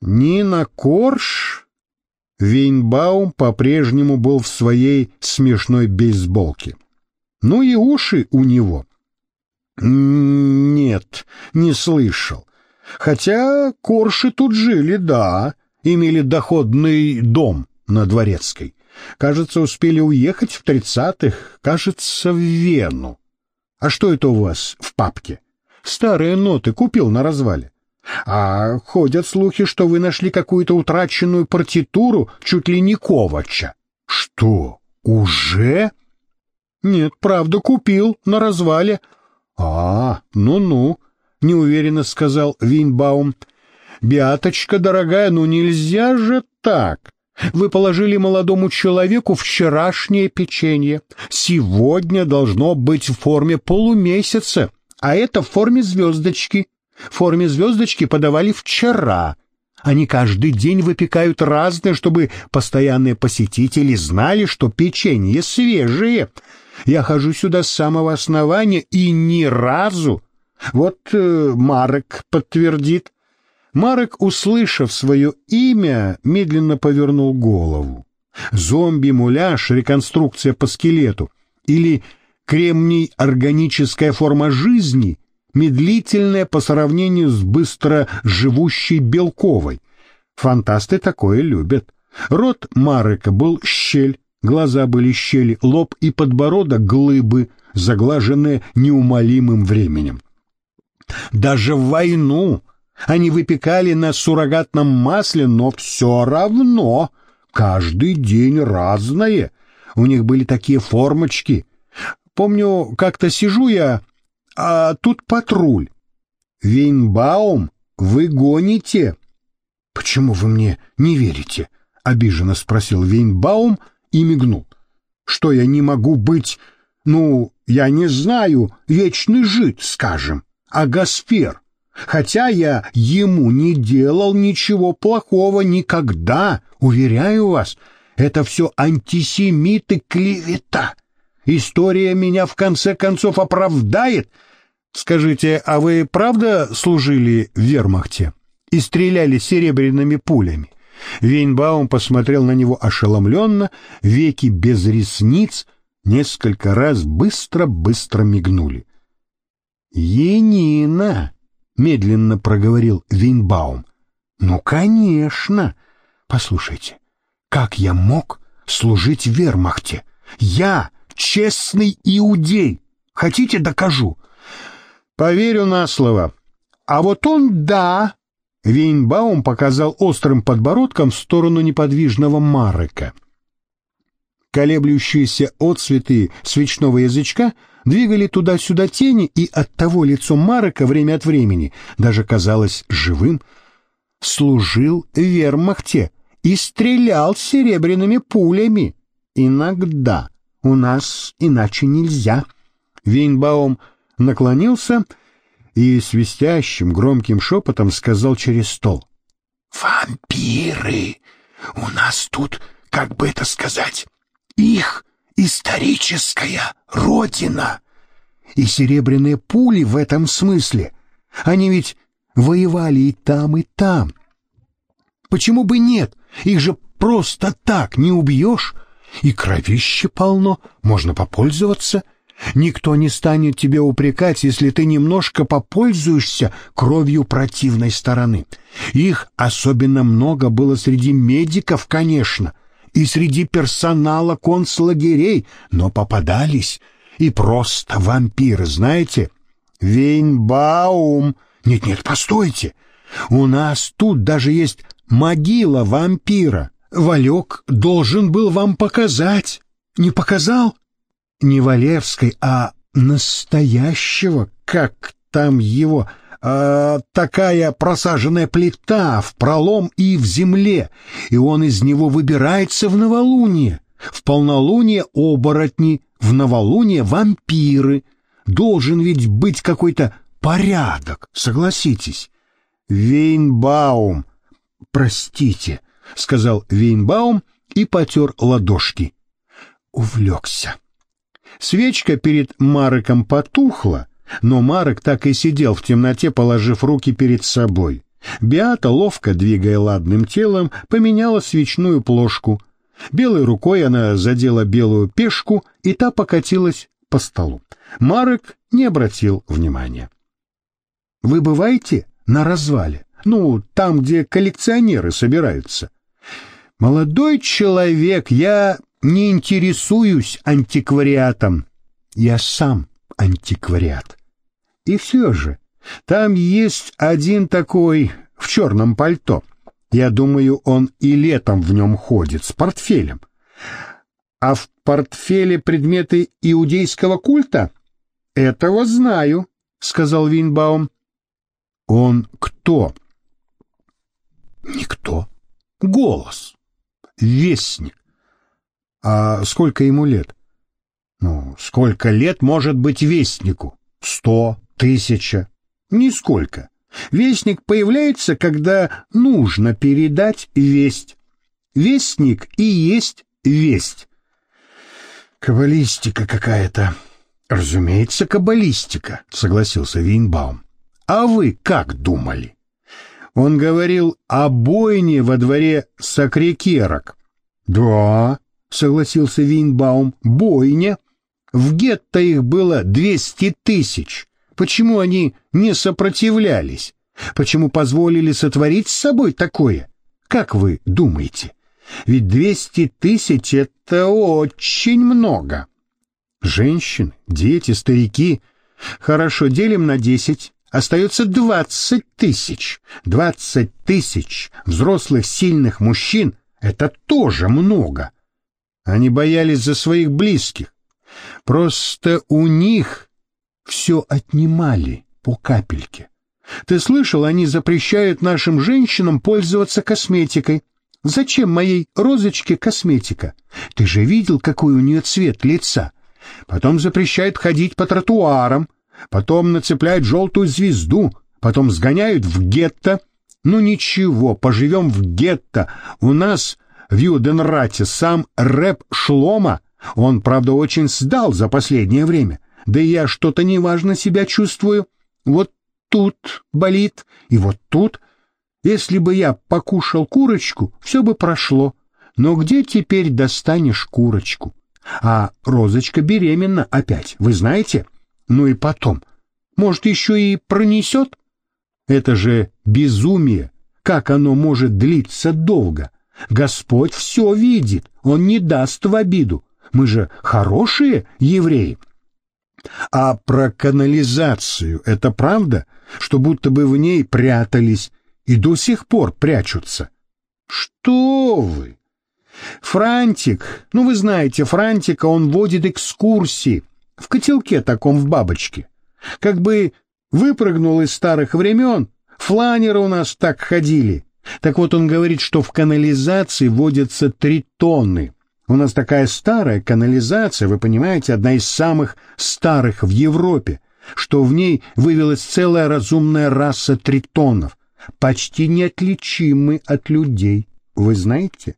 Нина Корж? Вейнбаум по-прежнему был в своей смешной бейсболке. Ну и уши у него. Нет, не слышал. Хотя Корши тут жили, да, имели доходный дом на Дворецкой. Кажется, успели уехать в тридцатых, кажется, в Вену. А что это у вас в папке? Старые ноты купил на развале. А ходят слухи, что вы нашли какую-то утраченную партитуру чуть ли не Ковача. Что, уже? Нет, правда, купил на развале. А, ну-ну, неуверенно сказал Винбаум. Биаточка, дорогая, ну нельзя же так. Вы положили молодому человеку вчерашнее печенье. Сегодня должно быть в форме полумесяца, а это в форме звездочки. В форме звездочки подавали вчера. Они каждый день выпекают разное, чтобы постоянные посетители знали, что печенье свежее. Я хожу сюда с самого основания и ни разу. Вот э, Марек подтвердит. Марек, услышав свое имя, медленно повернул голову. Зомби-муляж, реконструкция по скелету или кремний органическая форма жизни медлительная по сравнению с быстро живущей белковой. Фантасты такое любят. Рот Марека был щель, глаза были щели, лоб и подбородок глыбы, заглаженные неумолимым временем. Даже в войну они выпекали на суррогатном масле, но все равно каждый день разное. У них были такие формочки. Помню, как-то сижу я а тут патруль. Вейнбаум, вы гоните? Почему вы мне не верите? Обиженно спросил Вейнбаум и мигнул. Что я не могу быть, ну, я не знаю, вечный жид, скажем, а Гаспер. Хотя я ему не делал ничего плохого никогда, уверяю вас, это все антисемиты клевета. История меня в конце концов оправдает. Скажите, а вы правда служили в вермахте и стреляли серебряными пулями? Вейнбаум посмотрел на него ошеломленно, веки без ресниц несколько раз быстро-быстро мигнули. «Енина!» — медленно проговорил Вейнбаум. «Ну, конечно! Послушайте, как я мог служить в вермахте? Я честный иудей. Хотите, докажу. Поверю на слово. А вот он да. Вейнбаум показал острым подбородком в сторону неподвижного Марека. Колеблющиеся отцветы свечного язычка двигали туда-сюда тени, и оттого лицо Марека время от времени даже казалось живым. Служил в вермахте и стрелял серебряными пулями. Иногда. У нас иначе нельзя. Вейнбаум наклонился и свистящим громким шепотом сказал через стол. «Вампиры! У нас тут, как бы это сказать, их историческая родина. И серебряные пули в этом смысле. Они ведь воевали и там, и там. Почему бы нет? Их же просто так не убьешь. И кровище полно, можно попользоваться. Никто не станет тебя упрекать, если ты немножко попользуешься кровью противной стороны. Их особенно много было среди медиков, конечно, и среди персонала концлагерей, но попадались и просто вампиры, знаете? Вейнбаум. Нет-нет, постойте. У нас тут даже есть могила вампира. Валек должен был вам показать. Не показал? Не Валевской, а настоящего, как там его, а, такая просаженная плита в пролом и в земле, и он из него выбирается в новолуние. В полнолуние оборотни, в новолуние вампиры. Должен ведь быть какой-то порядок, согласитесь. Вейнбаум, простите, — сказал Вейнбаум и потер ладошки. Увлекся. Свечка перед Мареком потухла, но Марек так и сидел в темноте, положив руки перед собой. Биата, ловко двигая ладным телом, поменяла свечную плошку. Белой рукой она задела белую пешку, и та покатилась по столу. Марек не обратил внимания. «Вы бываете на развале? Ну, там, где коллекционеры собираются?» «Молодой человек, я не интересуюсь антиквариатом. Я сам антиквариат. И все же, там есть один такой в черном пальто. Я думаю, он и летом в нем ходит с портфелем. А в портфеле предметы иудейского культа? Этого знаю, сказал Винбаум. Он кто? Никто. Голос. Вестник. А сколько ему лет? Ну, сколько лет может быть вестнику? Сто, тысяча? Нисколько. Вестник появляется, когда нужно передать весть. Вестник и есть весть. Каббалистика какая-то. Разумеется, каббалистика, согласился Винбаум. А вы как думали? Он говорил о бойне во дворе Сакрикерок. Да, согласился Винбаум, бойня. В гетто их было двести тысяч. Почему они не сопротивлялись? Почему позволили сотворить с собой такое? Как вы думаете? Ведь двести тысяч — это очень много. Женщины, дети, старики. Хорошо, делим на десять. Остается двадцать тысяч. Двадцать тысяч взрослых сильных мужчин — это тоже много. Они боялись за своих близких. Просто у них все отнимали по капельке. Ты слышал, они запрещают нашим женщинам пользоваться косметикой. Зачем моей розочке косметика? Ты же видел, какой у нее цвет лица. Потом запрещают ходить по тротуарам, потом нацепляют желтую звезду, потом сгоняют в гетто. Ну ничего, поживем в гетто. У нас в Юденрате сам рэп Шлома, он, правда, очень сдал за последнее время — да я что-то неважно себя чувствую. Вот тут болит, и вот тут. Если бы я покушал курочку, все бы прошло. Но где теперь достанешь курочку? А Розочка беременна опять, вы знаете? Ну и потом. Может, еще и пронесет? Это же безумие. Как оно может длиться долго? Господь все видит, Он не даст в обиду. Мы же хорошие евреи. А про канализацию это правда, что будто бы в ней прятались и до сих пор прячутся? Что вы? Франтик, ну вы знаете, Франтика он водит экскурсии в котелке таком в бабочке. Как бы выпрыгнул из старых времен, фланеры у нас так ходили. Так вот он говорит, что в канализации водятся три тонны. У нас такая старая канализация, вы понимаете, одна из самых старых в Европе, что в ней вывелась целая разумная раса тритонов, почти неотличимы от людей, вы знаете?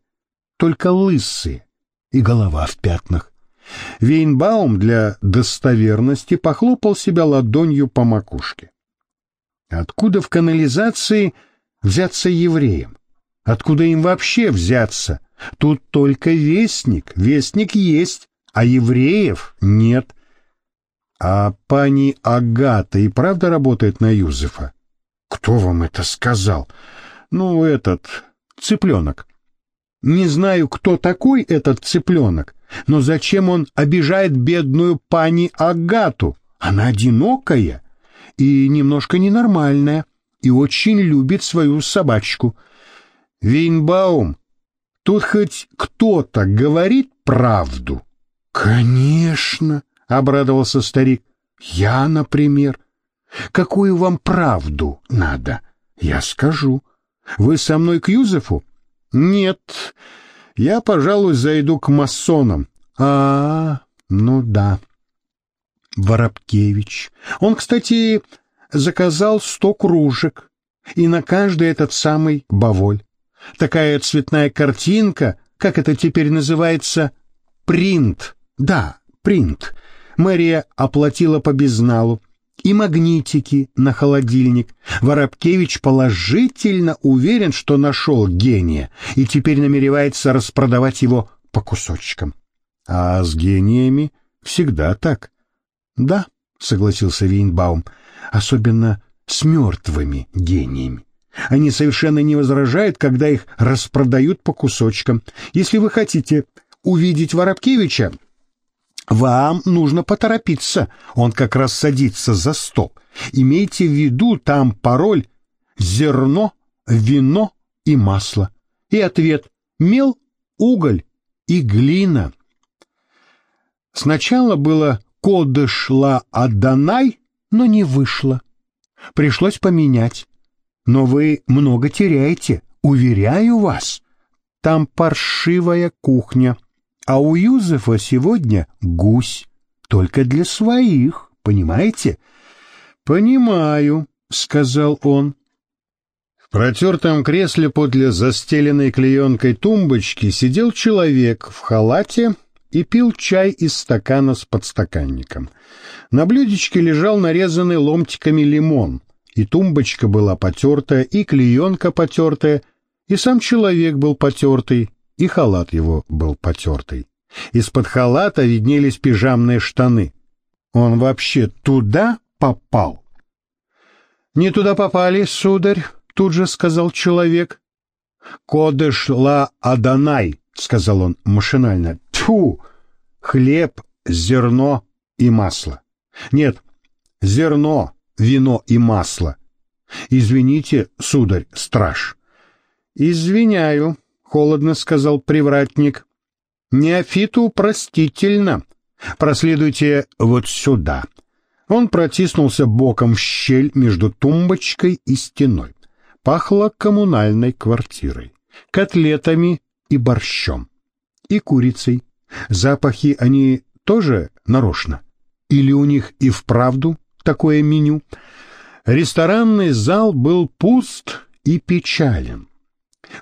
Только лысые и голова в пятнах. Вейнбаум для достоверности похлопал себя ладонью по макушке. Откуда в канализации взяться евреям? Откуда им вообще взяться? Тут только вестник, вестник есть, а евреев нет. А пани Агата и правда работает на Юзефа? Кто вам это сказал? Ну, этот, цыпленок. Не знаю, кто такой этот цыпленок, но зачем он обижает бедную пани Агату? Она одинокая и немножко ненормальная, и очень любит свою собачку. Вейнбаум Тут хоть кто-то говорит правду? Конечно, обрадовался старик. Я, например. Какую вам правду надо? Я скажу. Вы со мной к Юзефу? Нет. Я, пожалуй, зайду к масонам. А, ну да. Воробкевич. Он, кстати, заказал сто кружек, и на каждый этот самый баволь. Такая цветная картинка, как это теперь называется, принт. Да, принт. Мэрия оплатила по безналу. И магнитики на холодильник. Воробкевич положительно уверен, что нашел гения, и теперь намеревается распродавать его по кусочкам. А с гениями всегда так. Да, согласился Вейнбаум, особенно с мертвыми гениями. Они совершенно не возражают, когда их распродают по кусочкам. Если вы хотите увидеть Воробкевича, вам нужно поторопиться, он как раз садится за стол. Имейте в виду, там пароль «зерно», «вино» и «масло». И ответ «мел», «уголь» и «глина». Сначала было «коды шла Аданай», но не вышло. Пришлось поменять. Но вы много теряете, уверяю вас. Там паршивая кухня, а у Юзефа сегодня гусь, только для своих, понимаете? Понимаю, сказал он. В протертом кресле подле застеленной клеенкой тумбочки сидел человек в халате и пил чай из стакана с подстаканником. На блюдечке лежал нарезанный ломтиками лимон, и тумбочка была потертая, и клеенка потертая, и сам человек был потертый, и халат его был потертый. Из-под халата виднелись пижамные штаны. Он вообще туда попал? «Не туда попали, сударь», — тут же сказал человек. «Кодыш ла Аданай», — сказал он машинально. «Тьфу! Хлеб, зерно и масло». «Нет, зерно, вино и масло». «Извините, сударь, страж». «Извиняю», холодно сказал привратник. Неофиту простительно. Проследуйте вот сюда. Он протиснулся боком в щель между тумбочкой и стеной. Пахло коммунальной квартирой, котлетами и борщом, и курицей. Запахи они тоже нарочно? Или у них и вправду такое меню? Ресторанный зал был пуст и печален.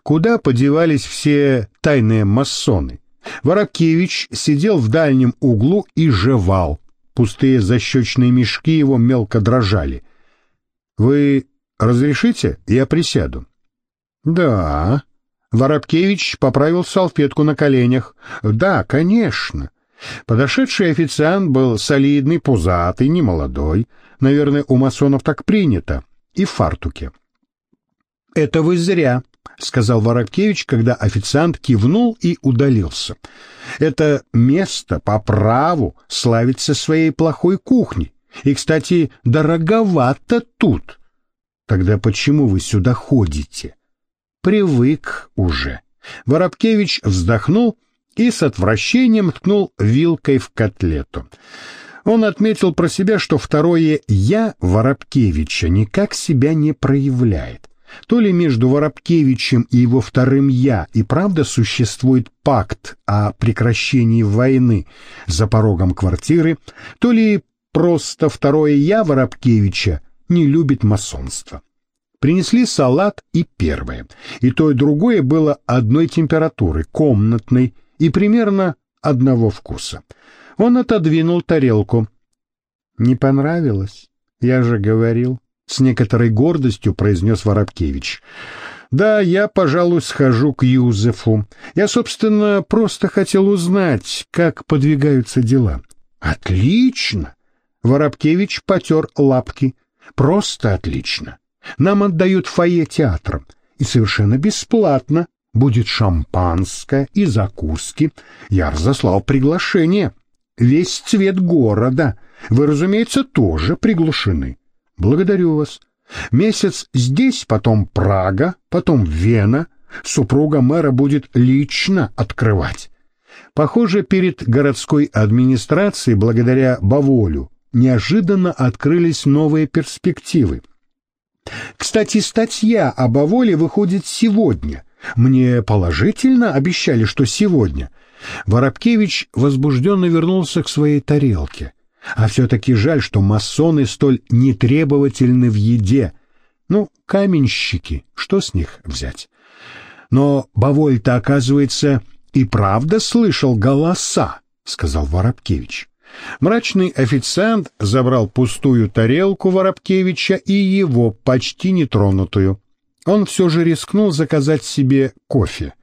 Куда подевались все тайные масоны? Воробкевич сидел в дальнем углу и жевал. Пустые защечные мешки его мелко дрожали. «Вы разрешите? Я присяду». «Да». Воробкевич поправил салфетку на коленях. «Да, конечно». Подошедший официант был солидный, пузатый, немолодой. Наверное, у масонов так принято. И в фартуке. «Это вы зря», — сказал Воробкевич, когда официант кивнул и удалился. «Это место по праву славится своей плохой кухней. И, кстати, дороговато тут. Тогда почему вы сюда ходите?» «Привык уже». Воробкевич вздохнул и с отвращением ткнул вилкой в котлету. Он отметил про себя, что второе «я» Воробкевича никак себя не проявляет. То ли между Воробкевичем и его вторым «я» и правда существует пакт о прекращении войны за порогом квартиры, то ли просто второе «я» Воробкевича не любит масонство. Принесли салат и первое, и то и другое было одной температуры, комнатной и примерно одного вкуса. Он отодвинул тарелку. «Не понравилось? Я же говорил» с некоторой гордостью произнес Воробкевич. Да, я, пожалуй, схожу к Юзефу. Я, собственно, просто хотел узнать, как подвигаются дела. Отлично. Воробкевич потер лапки. Просто отлично. Нам отдают фойе театром. И совершенно бесплатно. Будет шампанское и закуски. Я разослал приглашение. Весь цвет города. Вы, разумеется, тоже приглашены. Благодарю вас. Месяц здесь, потом Прага, потом Вена. Супруга мэра будет лично открывать. Похоже, перед городской администрацией, благодаря Баволю, неожиданно открылись новые перспективы. Кстати, статья о Баволе выходит сегодня. Мне положительно обещали, что сегодня. Воробкевич возбужденно вернулся к своей тарелке. А все-таки жаль, что масоны столь нетребовательны в еде. Ну, каменщики, что с них взять? Но Баволь-то, оказывается, и правда слышал голоса, — сказал Воробкевич. Мрачный официант забрал пустую тарелку Воробкевича и его, почти нетронутую. Он все же рискнул заказать себе кофе.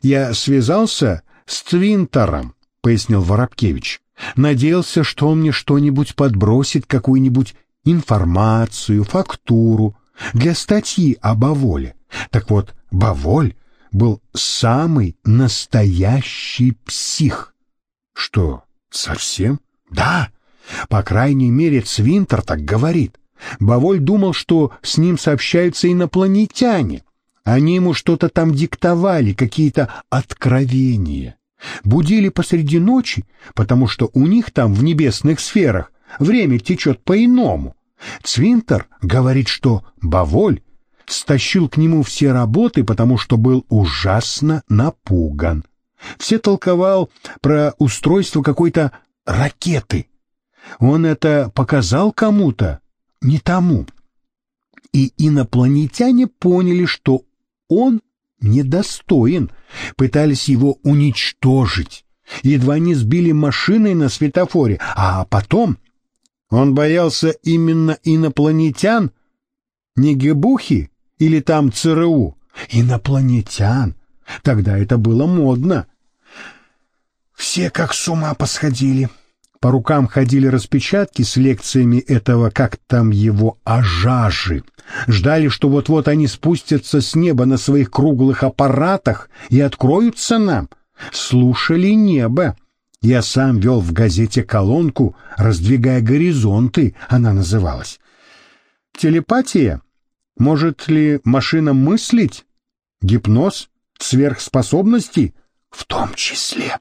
«Я связался с Твинтером», — пояснил Воробкевич. «Надеялся, что он мне что-нибудь подбросит, какую-нибудь информацию, фактуру для статьи о Баволе. Так вот, Баволь был самый настоящий псих. Что, совсем? Да. По крайней мере, Цвинтер так говорит. Баволь думал, что с ним сообщаются инопланетяне. Они ему что-то там диктовали, какие-то откровения. Будили посреди ночи, потому что у них там в небесных сферах время течет по-иному. Цвинтер говорит, что Баволь стащил к нему все работы, потому что был ужасно напуган. Все толковал про устройство какой-то ракеты. Он это показал кому-то, не тому. И инопланетяне поняли, что он недостоин, пытались его уничтожить. Едва не сбили машиной на светофоре, а потом он боялся именно инопланетян, не Гебухи или там ЦРУ, инопланетян. Тогда это было модно. Все как с ума посходили. По рукам ходили распечатки с лекциями этого, как там его, ажажи. Ждали, что вот-вот они спустятся с неба на своих круглых аппаратах и откроются нам. Слушали небо. Я сам вел в газете колонку, раздвигая горизонты, она называлась. Телепатия? Может ли машина мыслить? Гипноз? Сверхспособности? В том числе.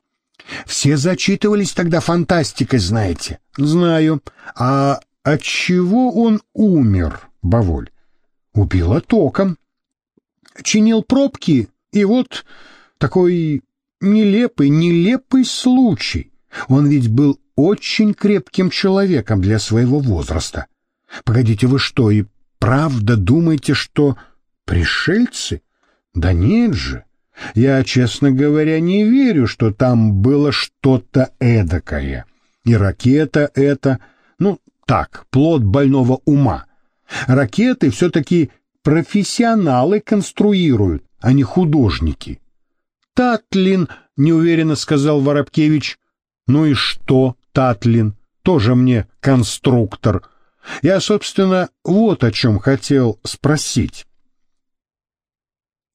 Все зачитывались тогда фантастикой, знаете. Знаю. А от чего он умер, Баволь? Убило током. Чинил пробки, и вот такой нелепый, нелепый случай. Он ведь был очень крепким человеком для своего возраста. Погодите, вы что, и правда думаете, что пришельцы? Да нет же. Я, честно говоря, не верю, что там было что-то эдакое. И ракета это, ну, так, плод больного ума. Ракеты все-таки профессионалы конструируют, а не художники. Татлин, неуверенно сказал Воробкевич. Ну и что, Татлин? Тоже мне конструктор. Я, собственно, вот о чем хотел спросить.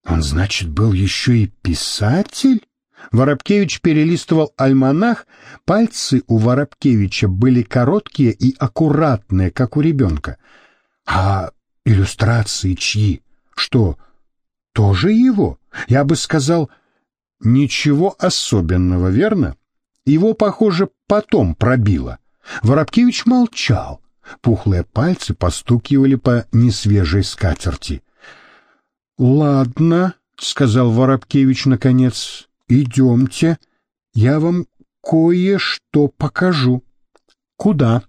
Он, значит, был еще и писатель? Воробкевич перелистывал альманах, пальцы у Воробкевича были короткие и аккуратные, как у ребенка. А иллюстрации чьи? Что, тоже его? Я бы сказал, ничего особенного, верно? Его, похоже, потом пробило. Воробкевич молчал. Пухлые пальцы постукивали по несвежей скатерти. «Ладно», — сказал Воробкевич наконец, — «идемте, я вам кое-что покажу». «Куда?»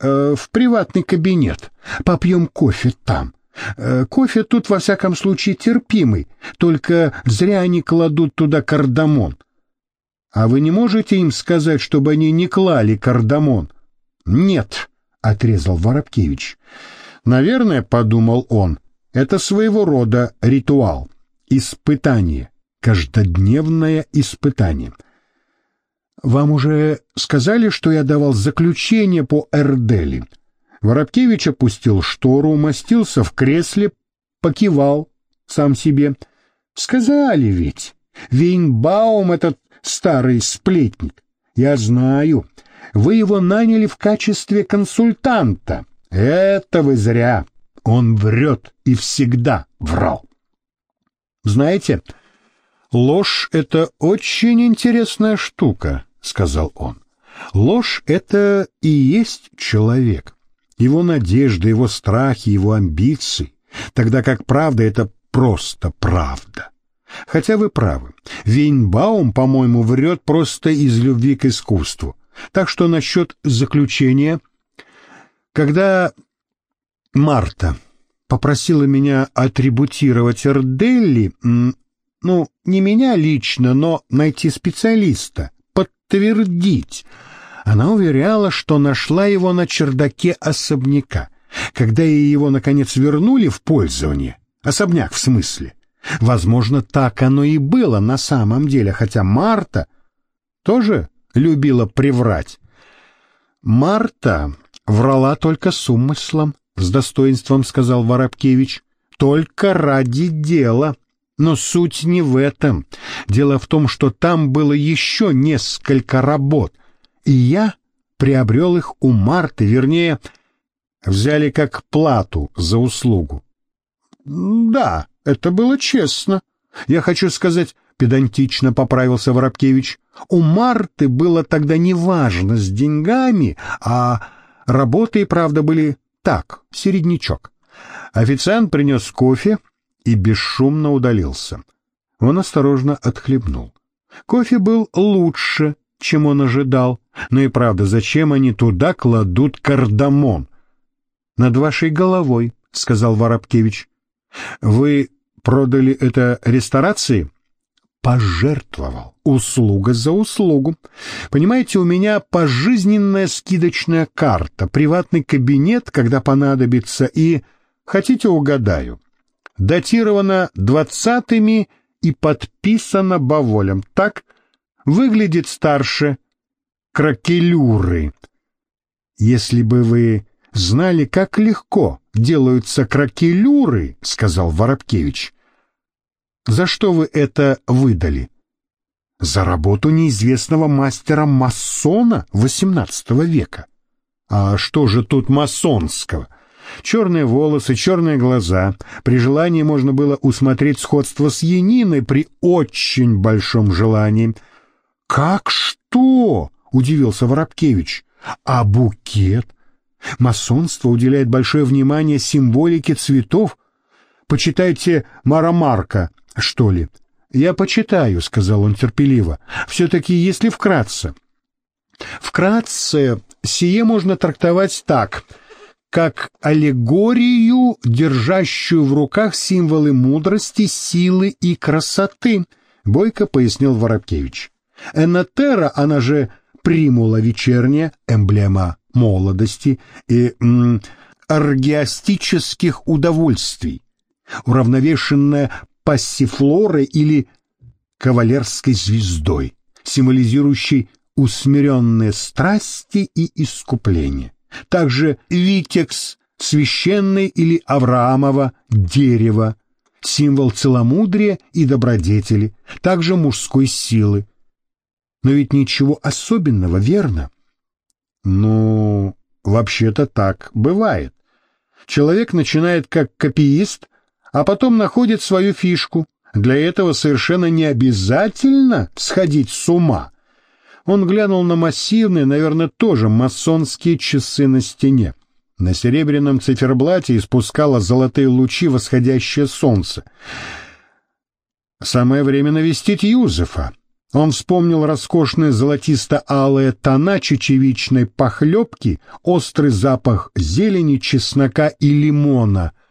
э, «В приватный кабинет. Попьем кофе там. Э, кофе тут, во всяком случае, терпимый, только зря они кладут туда кардамон». «А вы не можете им сказать, чтобы они не клали кардамон?» «Нет», — отрезал Воробкевич. «Наверное, — подумал он, — это своего рода ритуал, испытание, каждодневное испытание. Вам уже сказали, что я давал заключение по Эрдели? Воробкевич опустил штору, умостился в кресле, покивал сам себе. Сказали ведь. Вейнбаум этот старый сплетник. Я знаю. Вы его наняли в качестве консультанта. Это вы зря. Он врет и всегда врал. Знаете, ложь — это очень интересная штука, — сказал он. Ложь — это и есть человек, его надежды, его страхи, его амбиции, тогда как правда — это просто правда. Хотя вы правы, Вейнбаум, по-моему, врет просто из любви к искусству. Так что насчет заключения... Когда Марта попросила меня атрибутировать Эрделли, ну, не меня лично, но найти специалиста, подтвердить. Она уверяла, что нашла его на чердаке особняка. Когда ей его, наконец, вернули в пользование, особняк в смысле, возможно, так оно и было на самом деле, хотя Марта тоже любила приврать. Марта врала только с умыслом, с достоинством сказал Воробкевич, только ради дела. Но суть не в этом. Дело в том, что там было еще несколько работ, и я приобрел их у Марты, вернее, взяли как плату за услугу. Да, это было честно. Я хочу сказать, педантично поправился Воробкевич, у Марты было тогда не важно с деньгами, а работы правда были так, середнячок. Официант принес кофе и бесшумно удалился. Он осторожно отхлебнул. Кофе был лучше, чем он ожидал. Но и правда, зачем они туда кладут кардамон? Над вашей головой, сказал Воробкевич. Вы продали это ресторации? Пожертвовал. Услуга за услугу. Понимаете, у меня пожизненная скидочная карта, приватный кабинет, когда понадобится, и... Хотите, угадаю? Датировано двадцатыми и подписано Баволем. Так выглядит старше кракелюры. Если бы вы знали, как легко делаются кракелюры, сказал Воробкевич, за что вы это выдали? За работу неизвестного мастера-масона XVIII века. А что же тут масонского? Черные волосы, черные глаза. При желании можно было усмотреть сходство с Яниной при очень большом желании. «Как что?» — удивился Воробкевич. «А букет?» Масонство уделяет большое внимание символике цветов. Почитайте Марамарка, что ли. «Я почитаю», — сказал он терпеливо. «Все-таки, если вкратце». «Вкратце, сие можно трактовать так, как аллегорию, держащую в руках символы мудрости, силы и красоты», — бойко пояснил Воробкевич. «Энотера, она же примула вечерняя, эмблема молодости и м, аргиастических удовольствий, уравновешенная пассифлорой или кавалерской звездой, символизирующей усмиренные страсти и искупление. Также витекс, священный или Авраамово дерево, символ целомудрия и добродетели, также мужской силы. Но ведь ничего особенного, верно? Ну, вообще-то так бывает. Человек начинает как копиист, а потом находит свою фишку. Для этого совершенно не обязательно сходить с ума. Он глянул на массивные, наверное, тоже масонские часы на стене. На серебряном циферблате испускало золотые лучи восходящее солнце. Самое время навестить Юзефа. Он вспомнил роскошные золотисто-алые тона чечевичной похлебки, острый запах зелени, чеснока и лимона —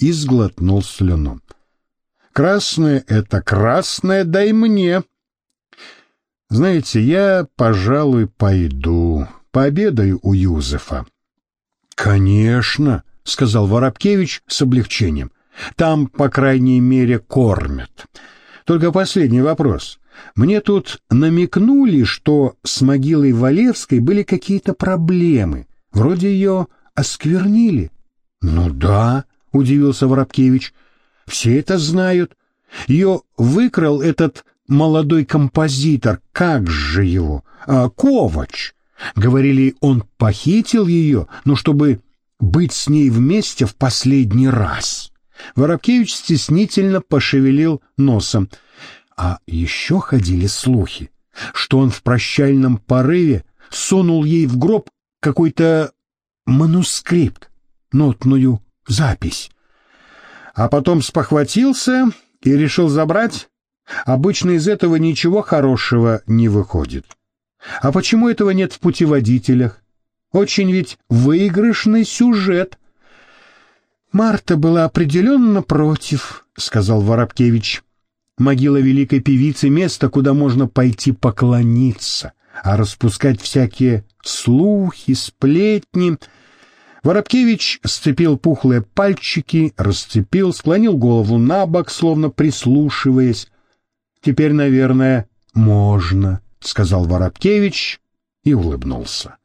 и сглотнул слюну. «Красное — это красное, дай мне!» «Знаете, я, пожалуй, пойду, пообедаю у Юзефа». «Конечно!» — сказал Воробкевич с облегчением. «Там, по крайней мере, кормят. Только последний вопрос. Мне тут намекнули, что с могилой Валевской были какие-то проблемы. Вроде ее осквернили». «Ну да», — удивился Воробкевич. «Все это знают. Ее выкрал этот молодой композитор, как же его, а, Ковач. Говорили, он похитил ее, но чтобы быть с ней вместе в последний раз». Воробкевич стеснительно пошевелил носом. А еще ходили слухи, что он в прощальном порыве сунул ей в гроб какой-то манускрипт, нотную запись. А потом спохватился и решил забрать. Обычно из этого ничего хорошего не выходит. А почему этого нет в путеводителях? Очень ведь выигрышный сюжет. Марта была определенно против, сказал Воробкевич. Могила великой певицы — место, куда можно пойти поклониться, а распускать всякие Слухи, сплетни. Воробкевич сцепил пухлые пальчики, расцепил, склонил голову на бок, словно прислушиваясь. «Теперь, наверное, можно», — сказал Воробкевич и улыбнулся.